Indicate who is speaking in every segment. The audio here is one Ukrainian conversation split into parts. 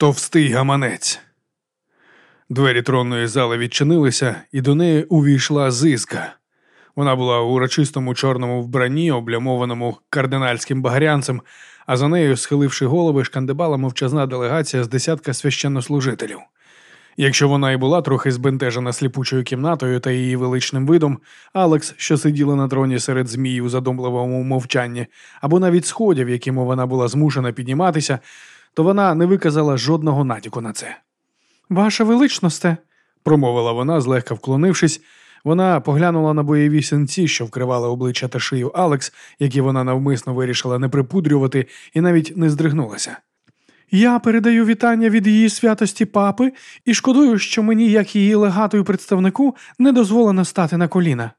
Speaker 1: Товстий гаманець. Двері тронної зали відчинилися, і до неї увійшла зизка. Вона була у урочистому чорному вбранні, облямованому кардинальським багрянцем, а за нею, схиливши голови, шкандибала мовчазна делегація з десятка священнослужителів. Якщо вона і була трохи збентежена сліпучою кімнатою та її величним видом, Алекс, що сиділа на троні серед змій у задумливому мовчанні, або навіть сходів, якими вона була змушена підніматися, то вона не виказала жодного натяку на це. Ваша величносте, промовила вона, злегка вклонившись, вона поглянула на бойові синці, що вкривали обличчя та шию Алекс, які вона навмисно вирішила не припудрювати, і навіть не здригнулася. Я передаю вітання від її святості папи і шкодую, що мені, як її легатою представнику, не дозволено стати на коліна.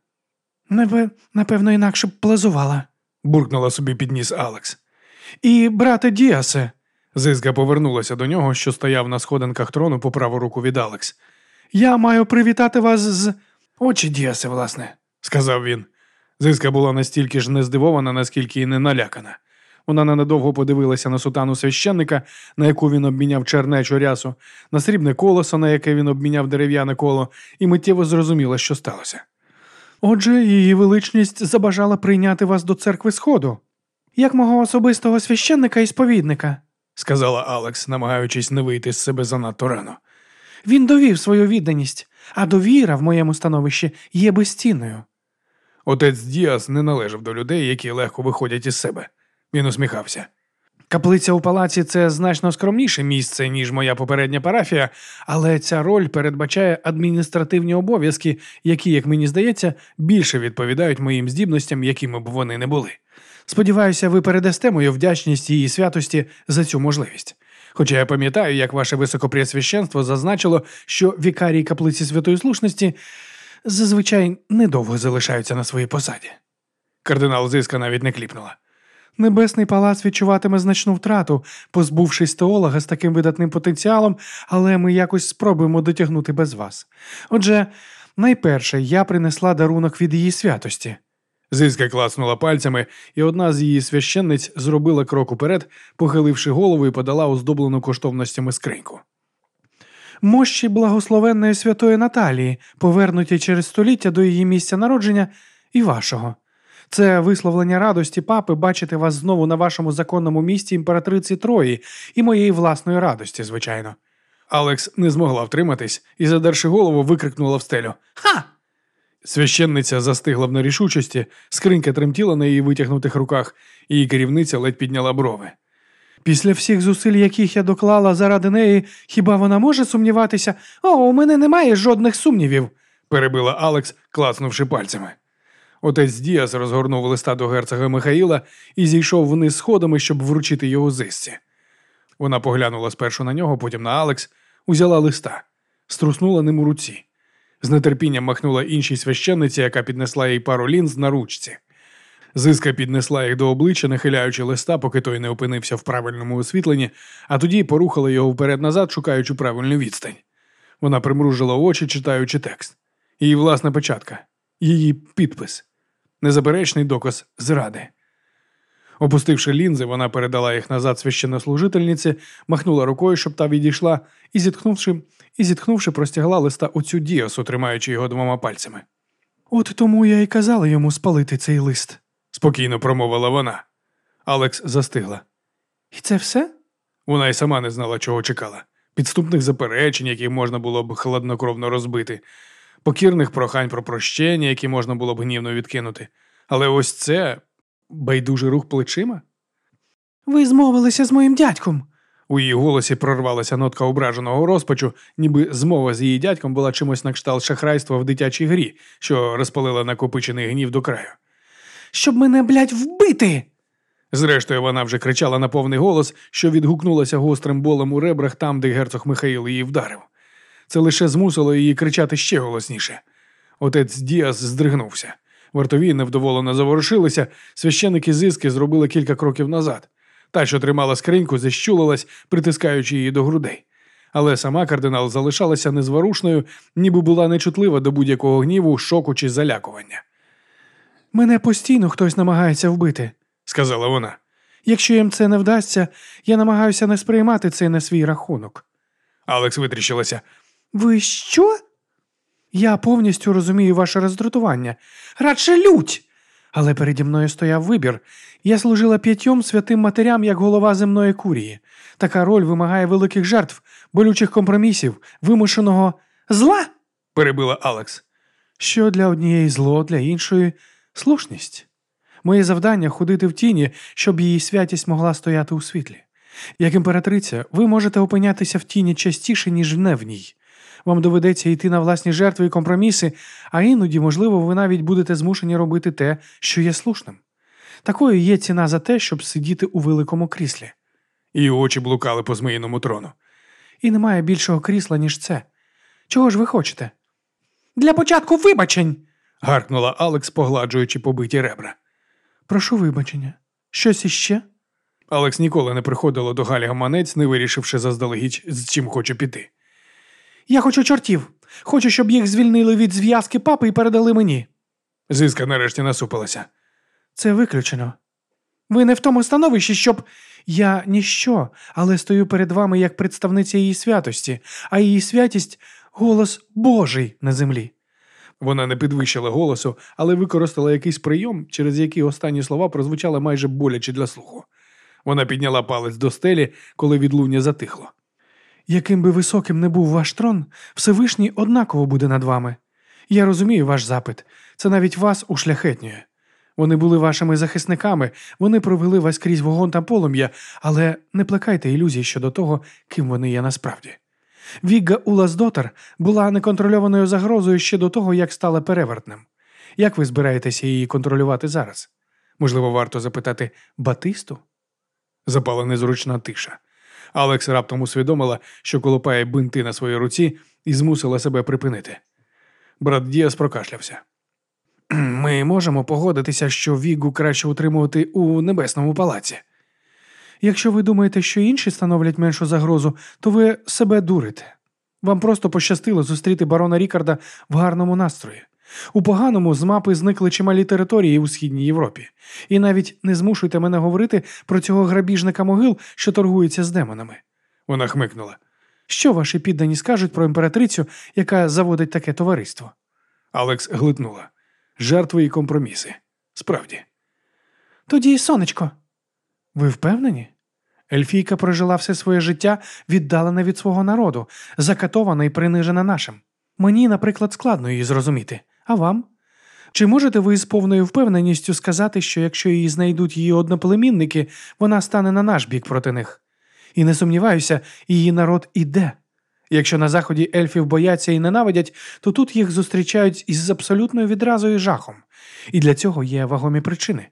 Speaker 1: Небе, напевно, інакше б плазувала, буркнула собі підніс Алекс. І, брате Діасе, зизка повернулася до нього, що стояв на сходинках трону по праву руку від Алекс. Я маю привітати вас з. Очі Діасе, власне, сказав він. Зиска була настільки ж не здивована, наскільки й не налякана. Вона ненадовго подивилася на сутану священника, на яку він обміняв чернечу рясу, на срібне колесо, на яке він обміняв дерев'яне коло, і миттєво зрозуміла, що сталося. Отже, її величність забажала прийняти вас до церкви Сходу, як мого особистого священника і сповідника, сказала Алекс, намагаючись не вийти з себе занадто рано. Він довів свою відданість, а довіра в моєму становищі є безцінною. Отець Діас не належав до людей, які легко виходять із себе. Він усміхався. Каплиця у палаці це значно скромніше місце, ніж моя попередня парафія, але ця роль передбачає адміністративні обов'язки, які, як мені здається, більше відповідають моїм здібностям, якими б вони не були. Сподіваюся, ви передасте мою вдячність її святості за цю можливість. Хоча я пам'ятаю, як ваше високопреосвященство зазначило, що вікарії каплиці святої слушності зазвичай недовго залишаються на своїй посаді. Кардинал Зиска навіть не кліпнула. Небесний палац відчуватиме значну втрату, позбувшись теолога з таким видатним потенціалом, але ми якось спробуємо дотягнути без вас. Отже, найперше я принесла дарунок від її святості. Зиска клацнула пальцями, і одна з її священниць зробила крок уперед, похиливши голову і подала оздоблену коштовностями скриньку. Мощі благословенної святої Наталії, повернуті через століття до її місця народження і вашого. Це висловлення радості папи бачити вас знову на вашому законному місці імператриці Трої і моєї власної радості, звичайно. Алекс не змогла втриматись і, задерши голову, викрикнула в стелю Ха! Священниця застигла в нерішучості, скринька тремтіла на її витягнутих руках, її керівниця ледь підняла брови. Після всіх зусиль, яких я доклала заради неї, хіба вона може сумніватися? О, у мене немає жодних сумнівів, перебила Алекс, клацнувши пальцями. Отець Діас розгорнув листа до герцога Михаїла і зійшов вниз сходами, щоб вручити його зисці. Вона поглянула спершу на нього, потім на Алекс, узяла листа, струснула ним у руці. З нетерпінням махнула іншій священниці, яка піднесла їй пару лінз на ручці. Зиска піднесла їх до обличчя, нахиляючи листа, поки той не опинився в правильному освітленні, а тоді порухала його вперед-назад, шукаючи правильну відстань. Вона примружила очі, читаючи текст. Її власна печатка, її підпис, незаперечний доказ зради. Опустивши лінзи, вона передала їх назад священнослужительниці, махнула рукою, щоб та відійшла, і зітхнувши, і зітхнувши, простягла листа у цю діасу, тримаючи його двома пальцями. От тому я й казала йому спалити цей лист, спокійно промовила вона. Алекс застигла. І це все? Вона й сама не знала, чого чекала. Підступних заперечень, які можна було б хладнокровно розбити, покірних прохань про прощення, які можна було б гнівно відкинути. Але ось це байдужий рух плечима. Ви змовилися з моїм дядьком. У її голосі прорвалася нотка ображеного розпачу, ніби змова з її дядьком була чимось на кшталт шахрайства в дитячій грі, що розпалила накопичений гнів до краю. Щоб мене, блядь, вбити. Зрештою, вона вже кричала на повний голос, що відгукнулася гострим болем у ребрах там, де герцог Михаїл її вдарив. Це лише змусило її кричати ще голосніше. Отець Діас здригнувся. Вартові невдоволено заворушилися, священики зиски зробили кілька кроків назад. Та, що тримала скриньку, зіщулилась, притискаючи її до грудей. Але сама кардинал залишалася незворушною, ніби була нечутлива до будь-якого гніву, шоку чи залякування. Мене постійно хтось намагається вбити, сказала вона.
Speaker 2: Якщо їм це не вдасться, я намагаюся не сприймати це на свій рахунок.
Speaker 1: Алекс витріщилася.
Speaker 2: Ви що? Я повністю розумію ваше роздратування. Радше лють. Але переді мною стояв вибір. Я служила п'ятьом святим матерям як голова земної курії. Така роль вимагає великих жертв, болючих компромісів, вимушеного зла,
Speaker 1: перебила Алекс.
Speaker 2: Що для однієї зло, для іншої слушність. Моє завдання ходити в тіні, щоб її святість могла стояти у світлі. Як імператриця, ви можете опинятися в тіні частіше, ніж не в ній. Вам доведеться йти на власні жертви і компроміси, а іноді, можливо, ви навіть будете змушені робити те, що є слушним. Такою є ціна за те, щоб сидіти у великому кріслі.
Speaker 1: Її очі блукали по зміїному трону.
Speaker 2: І немає більшого крісла, ніж це. Чого ж ви хочете? Для початку вибачень.
Speaker 1: гаркнула Алекс, погладжуючи побиті ребра.
Speaker 2: Прошу вибачення. Щось іще?
Speaker 1: Алекс ніколи не приходила до Галі гаманець, не вирішивши заздалегідь, з чим хоче піти.
Speaker 2: Я хочу чортів. Хочу, щоб їх звільнили від зв'язки папи і передали мені.
Speaker 1: Зиска нарешті насупилася.
Speaker 2: Це виключено. Ви не в тому становищі, щоб. Я ніщо, але стою перед вами як представниця її святості, а її святість голос Божий на землі.
Speaker 1: Вона не підвищила голосу, але використала якийсь прийом, через який останні слова прозвучали майже боляче для слуху. Вона підняла палець до стелі, коли відлуння затихло.
Speaker 2: Яким би високим не був ваш трон, Всевишній однаково буде над вами. Я розумію ваш запит, це навіть вас ушляхетнює. Вони були вашими захисниками, вони провели вас крізь вогонь та полум'я, але не плекайте ілюзій щодо того, ким вони є насправді. Вігга Улас-Дотер була неконтрольованою загрозою ще до того, як стала перевертним. Як ви збираєтеся її контролювати зараз? Можливо, варто запитати Батисту?
Speaker 1: Запала незручна тиша. Алекс раптом усвідомила, що колопає бинти на своїй руці і змусила себе припинити. Брат Діас прокашлявся.
Speaker 2: Ми можемо погодитися, що Вігу краще утримувати у небесному палаці. Якщо ви думаєте, що інші становлять меншу загрозу, то ви себе дурите. Вам просто пощастило зустріти барона Рікарда в гарному настрої. У поганому з мапи зникли чималі території у східній Європі, і навіть не змушуйте мене говорити про цього грабіжника могил, що торгується з демонами.
Speaker 1: Вона хмикнула.
Speaker 2: Що ваші піддані скажуть про імператрицю, яка заводить таке товариство?
Speaker 1: Алекс глитнула. Жертви і компроміси. Справді.
Speaker 2: Тоді, сонечко, ви впевнені? Ельфійка прожила все своє життя віддалена від свого народу, закатована і принижена нашим. Мені, наприклад, складно її зрозуміти. А вам? Чи можете ви з повною впевненістю сказати, що якщо її знайдуть її одноплемінники, вона стане на наш бік проти них? І не сумніваюся, її народ іде. Якщо на заході ельфів бояться і ненавидять, то тут їх зустрічають із абсолютною відразою жахом. І для цього є вагомі причини.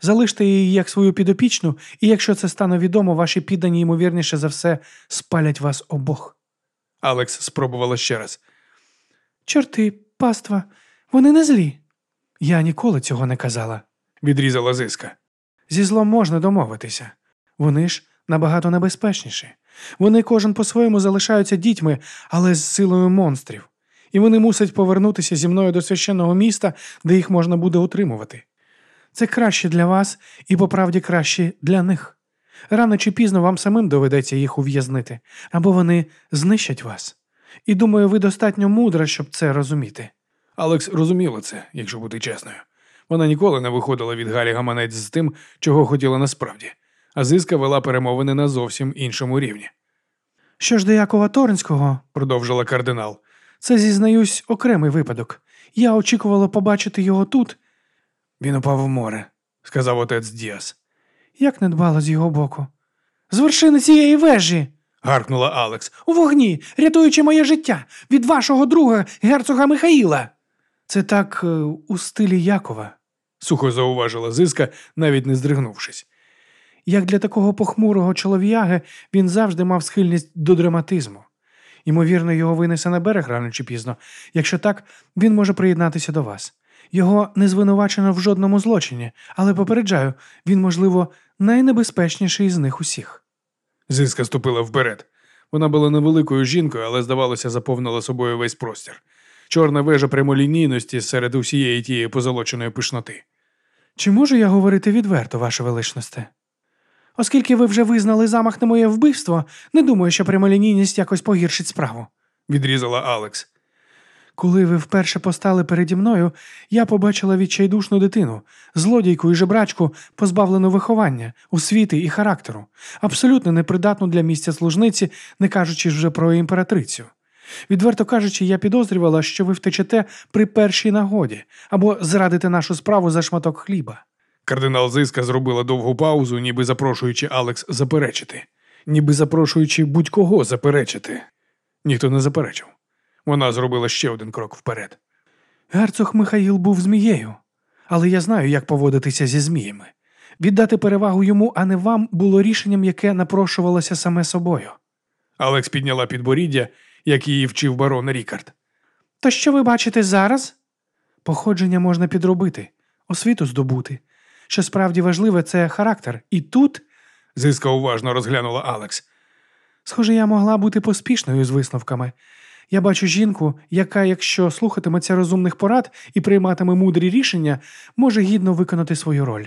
Speaker 2: Залиште її як свою підопічну, і якщо це стане відомо, ваші піддані, ймовірніше за все, спалять вас обох.
Speaker 1: Алекс спробувала ще раз.
Speaker 2: Чорти, паства, вони не злі. Я ніколи цього не казала,
Speaker 1: відрізала зиска.
Speaker 2: Зі злом можна домовитися. Вони ж набагато небезпечніші. Вони кожен по-своєму залишаються дітьми, але з силою монстрів. І вони мусять повернутися зі мною до священного міста, де їх можна буде утримувати. Це краще для вас і по правді краще для них. Рано чи пізно вам самим доведеться їх ув'язнити, або вони знищать вас. І думаю, ви достатньо мудра, щоб це розуміти.
Speaker 1: Алекс розуміла це, якщо бути чесною. Вона ніколи не виходила від Галі гаманець з тим, чого хотіла насправді, а зиска вела перемовини на зовсім іншому рівні.
Speaker 2: Що ж до Якова Торнського, продовжила кардинал, це зізнаюсь окремий випадок. Я очікувала побачити його тут.
Speaker 1: Він упав в море, сказав отець Діас.
Speaker 2: Як не дбало з його боку. З вершини цієї вежі.
Speaker 1: гаркнула Алекс.
Speaker 2: У вогні, рятуючи моє життя від вашого друга, герцога Михаїла. Це так е, у стилі Якова,
Speaker 1: сухо зауважила зиска, навіть не здригнувшись.
Speaker 2: Як для такого похмурого чолов'яги він завжди мав схильність до драматизму. Ймовірно, його винесе на берег рано чи пізно. Якщо так, він може приєднатися до вас. Його не звинувачено в жодному злочині, але попереджаю, він, можливо, найнебезпечніший з них усіх.
Speaker 1: Зиска ступила вперед. Вона була невеликою жінкою, але, здавалося, заповнила собою весь простір. Чорна вежа прямолінійності серед усієї тієї позолоченої пишноти.
Speaker 2: Чи можу я говорити відверто, ваше величносте? Оскільки ви вже визнали замах на моє вбивство, не думаю, що прямолінійність якось погіршить справу.
Speaker 1: відрізала Алекс.
Speaker 2: Коли ви вперше постали переді мною, я побачила відчайдушну дитину, злодійку і жебрачку, позбавлену виховання, освіти і характеру, абсолютно непридатну для місця служниці, не кажучи вже про імператрицю. Відверто кажучи, я підозрювала, що ви втечете при першій нагоді або зрадите нашу справу за шматок хліба.
Speaker 1: Кардинал Зиска зробила довгу паузу, ніби запрошуючи Алекс заперечити, ніби запрошуючи будь-кого заперечити. Ніхто не заперечив. Вона зробила ще один крок вперед.
Speaker 2: Герцог Михаїл був змією, але я знаю, як поводитися зі зміями. Віддати перевагу йому, а не вам, було рішенням, яке напрошувалося саме собою.
Speaker 1: Алекс підняла підборіддя, як її вчив барон Рікард.
Speaker 2: То що ви бачите зараз? Походження можна підробити, освіту здобути. Що справді важливе, це характер. І тут,
Speaker 1: Зиска уважно розглянула Алекс.
Speaker 2: схоже, я могла бути поспішною з висновками. Я бачу жінку, яка, якщо слухатиметься розумних порад і прийматиме мудрі рішення, може гідно виконати свою роль.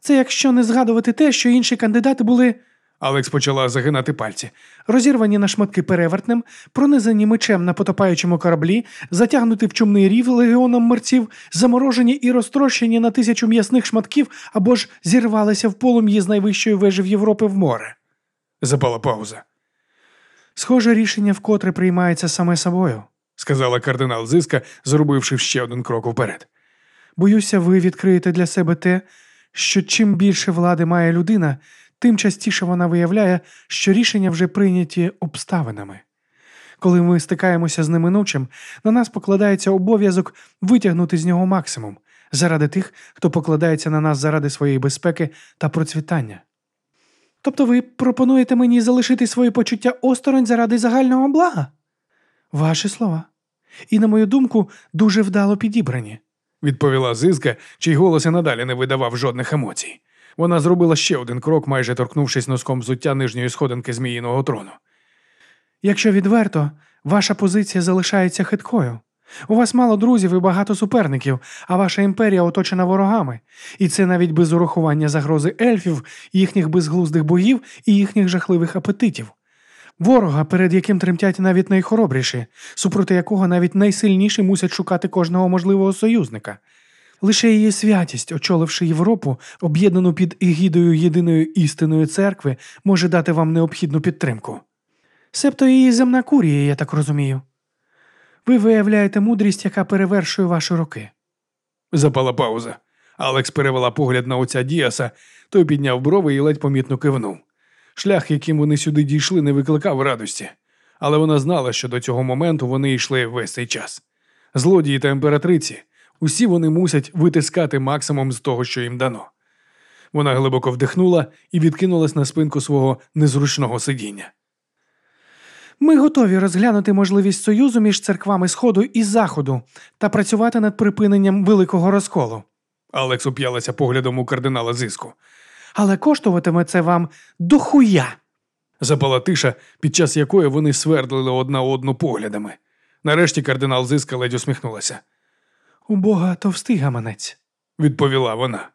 Speaker 2: Це якщо не згадувати те, що інші кандидати були
Speaker 1: Алекс почала загинати пальці.
Speaker 2: розірвані на шматки перевертнем, пронизані мечем на потопаючому кораблі, затягнуті в чумний рів легіоном мерців, заморожені і розтрощені на тисячу м'ясних шматків або ж зірвалися в полум'ї з найвищої вежі в Європи в море.
Speaker 1: Запала пауза.
Speaker 2: Схоже, рішення вкотре приймається саме собою.
Speaker 1: Сказала кардинал Зиска, зробивши ще один крок вперед.
Speaker 2: Боюся, ви відкриєте для себе те, що чим більше влади має людина, тим частіше вона виявляє, що рішення вже прийняті обставинами. Коли ми стикаємося з неминучим, на нас покладається обов'язок витягнути з нього максимум заради тих, хто покладається на нас заради своєї безпеки та процвітання. Тобто ви пропонуєте мені залишити свої почуття осторонь заради загального блага? Ваші слова. І, на мою думку, дуже вдало підібрані.
Speaker 1: Відповіла Зиска, чий голос і надалі не видавав жодних емоцій. Вона зробила ще один крок, майже торкнувшись носком взуття нижньої сходинки зміїного трону.
Speaker 2: Якщо відверто, ваша позиція залишається хиткою. У вас мало друзів і багато суперників, а ваша імперія оточена ворогами. І це навіть без урахування загрози ельфів, їхніх безглуздих богів і їхніх жахливих апетитів. Ворога, перед яким тремтять навіть найхоробріші, супроти якого навіть найсильніші мусять шукати кожного можливого союзника. Лише її святість, очоливши Європу, об'єднану під егідою єдиної істинної церкви, може дати вам необхідну підтримку. Себто її земна курія, я так розумію. Ви виявляєте мудрість, яка перевершує ваші роки.
Speaker 1: Запала пауза. Алекс перевела погляд на отця Діаса, той підняв брови і ледь помітно кивнув. Шлях, яким вони сюди дійшли, не викликав радості, але вона знала, що до цього моменту вони йшли весь цей час. Злодії та імператриці, усі вони мусять витискати максимум з того, що їм дано. Вона глибоко вдихнула і відкинулась на спинку свого незручного сидіння.
Speaker 2: Ми готові розглянути можливість союзу між церквами Сходу і Заходу та працювати над припиненням великого розколу.
Speaker 1: Алекс уп'ялася поглядом у кардинала зиску.
Speaker 2: Але коштуватиме це вам дохуя.
Speaker 1: Запала тиша, під час якої вони свердлили одна одну поглядами. Нарешті кардинал зиска ледь усміхнулася.
Speaker 2: У Бога товстий гаманець.
Speaker 1: Відповіла вона.